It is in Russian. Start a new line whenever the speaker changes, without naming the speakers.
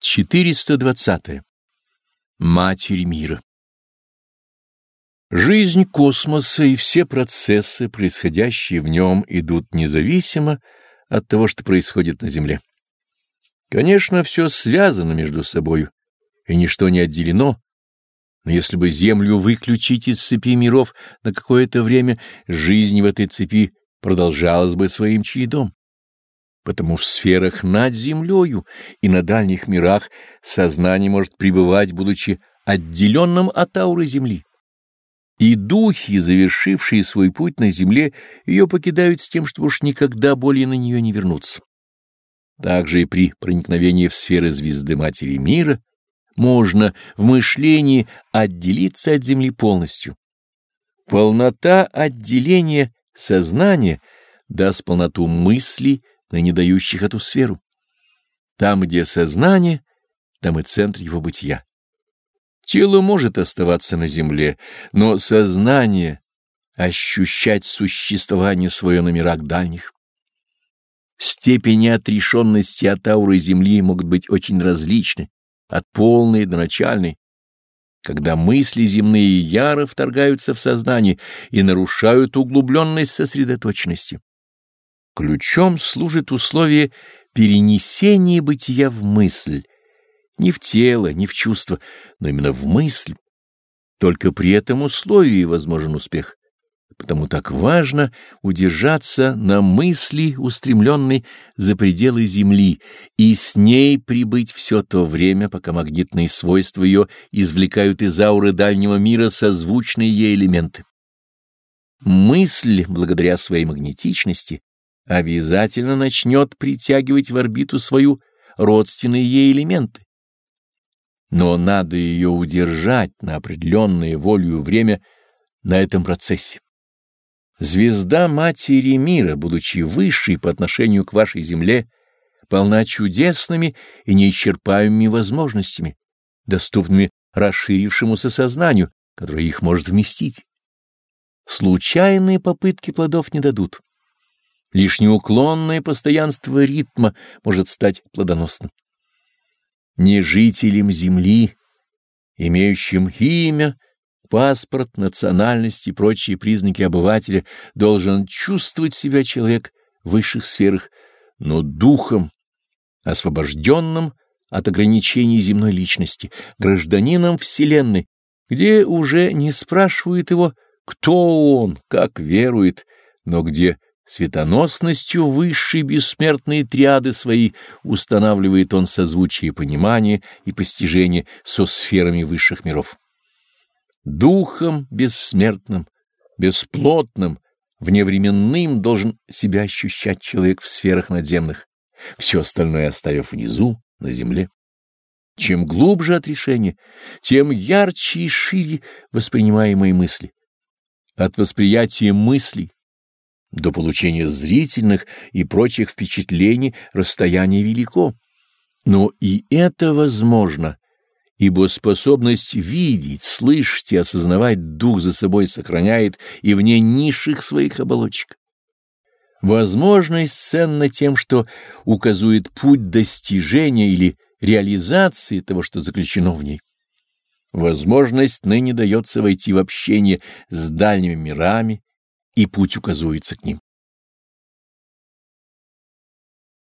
420. Матерь мира. Жизнь космоса и все процессы, происходящие в нем, идут независимо от того, что происходит на Земле. Конечно, все связано между собою, и ничто не отделено, но если бы Землю выключить из цепи миров на какое-то время, жизнь в этой цепи продолжалась бы своим чередом потому в сферах над землею и на дальних мирах сознание может пребывать, будучи отделенным от ауры Земли. И духи, завершившие свой путь на земле, ее покидают с тем, чтобы уж никогда более на нее не вернуться. Также и при проникновении в сферы звезды Матери Мира можно в мышлении отделиться от Земли полностью. Полнота отделения сознания даст полноту мысли ныне дающих эту сферу. Там, где сознание, там и центр его бытия. Тело может оставаться на земле, но сознание — ощущать существование свое на мирах дальних. Степени отрешенности от ауры Земли могут быть очень различны, от полной до начальной. Когда мысли земные яро вторгаются в сознание и нарушают углубленность сосредоточенности. Ключом служит условие перенесения бытия в мысль, не в тело, не в чувство, но именно в мысль. Только при этом условии возможен успех. Потому так важно удержаться на мысли, устремленной за пределы Земли, и с ней прибыть все то время, пока магнитные свойства ее извлекают из ауры дальнего мира созвучные ей элементы. Мысль, благодаря своей магнетичности, обязательно начнет притягивать в орбиту свою родственные ей элементы. Но надо ее удержать на определенное волю время на этом процессе. Звезда Матери Мира, будучи высшей по отношению к вашей Земле, полна чудесными и неисчерпаемыми возможностями, доступными расширившемуся сознанию, которое их может вместить. Случайные попытки плодов не дадут. Лишь неуклонное постоянство ритма может стать плодоносным. Не жителем Земли, имеющим имя, паспорт, национальность и прочие признаки обывателя, должен чувствовать себя человек в высших сферах, но духом, освобожденным от ограничений земной личности, гражданином Вселенной, где уже не спрашивают его, кто он, как верует, но где Светоносностью высшей бессмертной триады своей устанавливает он созвучие понимания и постижения со сферами высших миров. Духом бессмертным, бесплотным, вневременным должен себя ощущать человек в сферах надземных, все остальное оставив внизу, на земле. Чем глубже отрешение, тем ярче и шире воспринимаемые мысли. От восприятия мыслей до получения зрительных и прочих впечатлений расстояние велико. Но и это возможно, ибо способность видеть, слышать и осознавать дух за собой сохраняет и вне низших своих оболочек. Возможность ценна тем, что указывает путь достижения или реализации того, что заключено в ней. Возможность ныне дается войти в общение с дальними мирами, и путь указывается к ним.